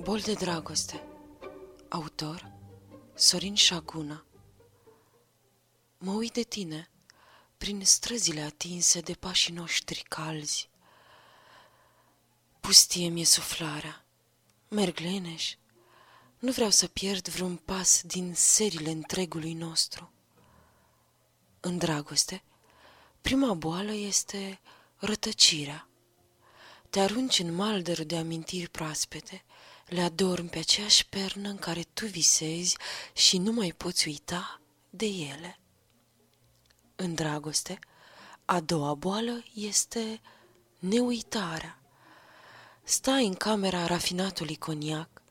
Bol de dragoste Autor Sorin Șaguna Mă uit de tine prin străzile atinse de pașii noștri calzi. Pustie mi-e suflarea, merg leneș, nu vreau să pierd vreun pas din serile întregului nostru. În dragoste, prima boală este rătăcirea. Te arunci în maldăr de amintiri proaspete, le adormi pe aceeași pernă în care tu visezi și nu mai poți uita de ele. În dragoste, a doua boală este neuitarea. Stai în camera rafinatului coniac,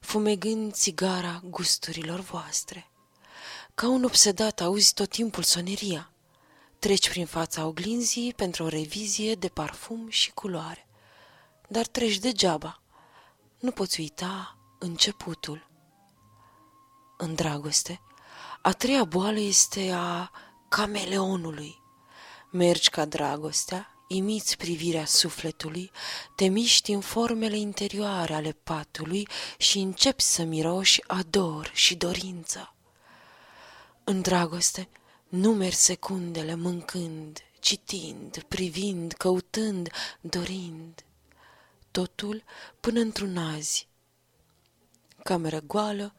fumegând țigara gusturilor voastre. Ca un obsedat auzi tot timpul soneria. Treci prin fața oglinzii pentru o revizie de parfum și culoare. Dar treci degeaba. Nu poți uita începutul. În dragoste, a treia boală este a cameleonului. Mergi ca dragostea, imiți privirea sufletului, te miști în formele interioare ale patului și începi să miroși ador și dorință. În dragoste, numeri secundele mâncând, citind, privind, căutând, dorind. Totul până într-un azi. Cameră goală,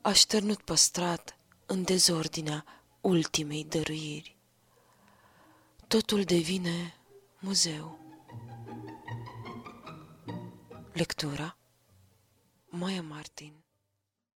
așternut păstrat în dezordinea ultimei dăruiri. Totul devine muzeu. Lectura Maia Martin